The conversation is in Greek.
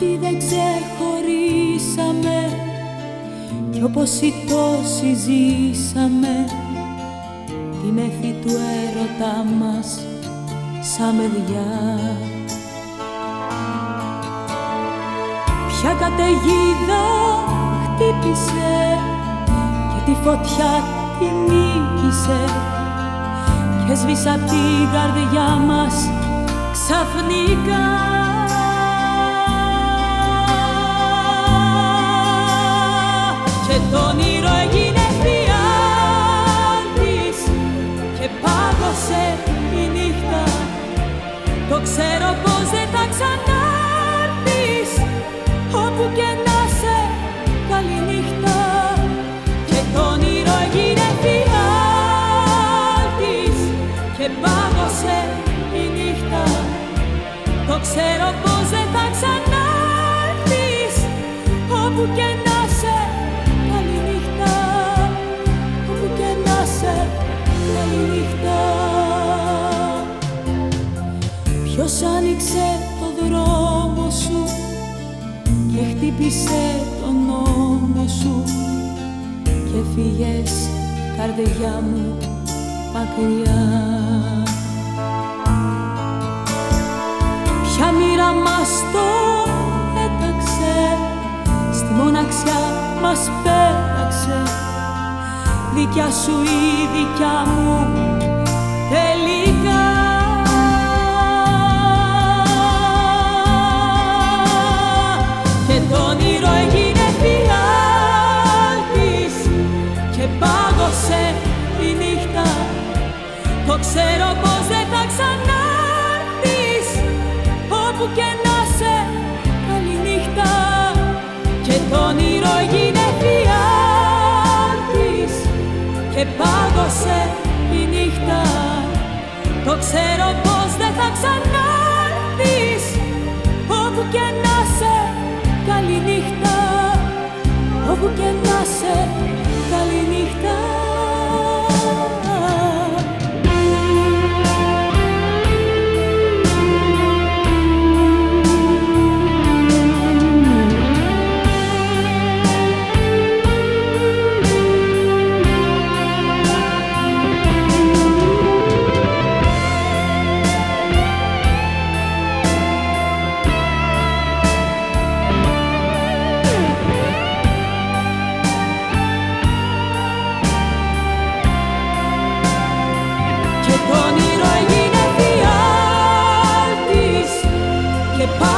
ότι δεν ξεχωρίσαμε κι όπως οι τόσοι ζήσαμε τη μέθη του έρωτά μας σαν παιδιά. Ποια καταιγίδα χτύπησε και τη φωτιά την νίκησε και σβήσα την καρδιά μας ξαφνικά ξέρω πως δεν θα ξανάρθεις. Όπου και να σε καλή νύχτα όπου και να σε καλή νύχτα Ποιος άνοιξε το δρόμο σου και χτύπησε τον νόμο σου και φύγες καρδιά μου μακριά μας το έταξε στη μοναξιά μας πέταξε. Δικιά σου ή δικιά μου τελικά. Και το όνειρο έγινε φιάλτης και πάγωσε η νύχτα. Το ξέρω πως δεν θα ξανάρθεις όπου και να σε καλή νύχτα και το όνειρο έγινε φιάλτης και πάγωσε η νύχτα. Το ξέρω πως δεν θα ξανάρθεις όπου και να σε καλή νύχτα. Όπου και να σε καλή και πάγωσε